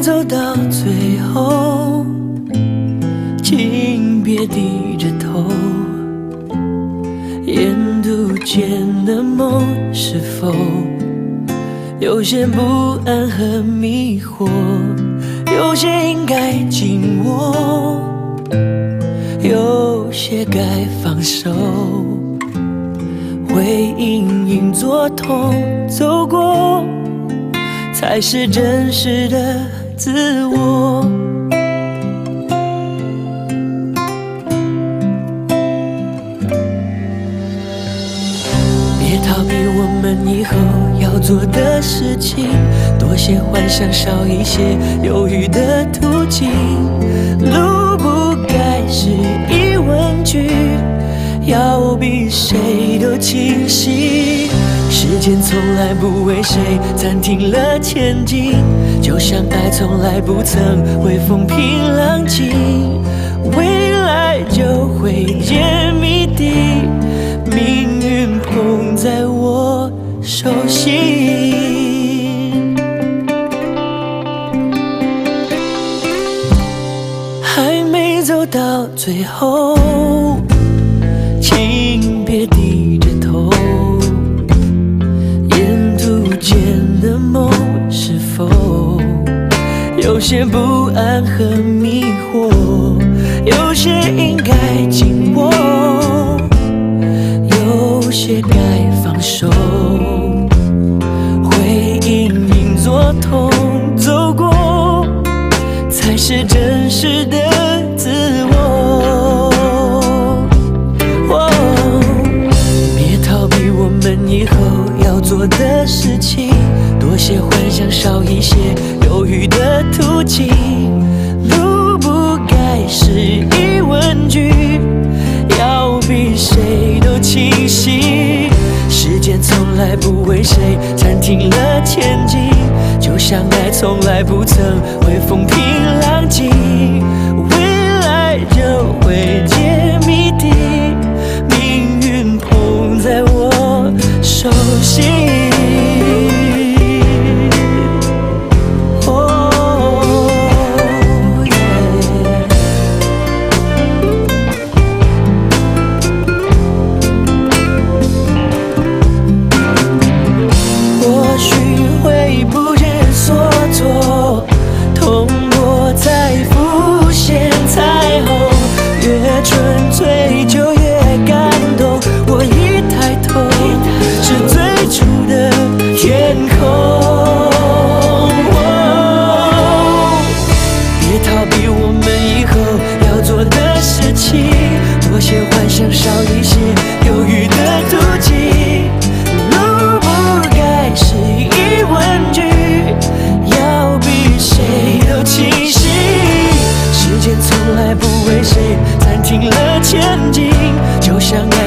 走到最后，请别低着头，沿途间的梦是否有些不安和迷惑，有些应该紧握，有些该放手，会隐隐作痛，走过才是真实的。自我。别逃避我们以后要做的事情，多些幻想，少一些犹豫的途径。路不该是疑问句，要比谁都清晰。时间从来不为谁暂停了前进，就像爱从来不曾会风平浪静，未来就会揭谜底。命运捧在我手心，还没走到最后，请别有些不安和迷惑？有些应该紧握。有些该放手，会隐隐作痛，走过才是真实的些犹豫的途径。路不该是疑问句，要比谁都清晰。时间从来不为谁暂停了前进，就像爱从来不曾会风平浪静，未来就会揭谜底。暂停了前进，就像爱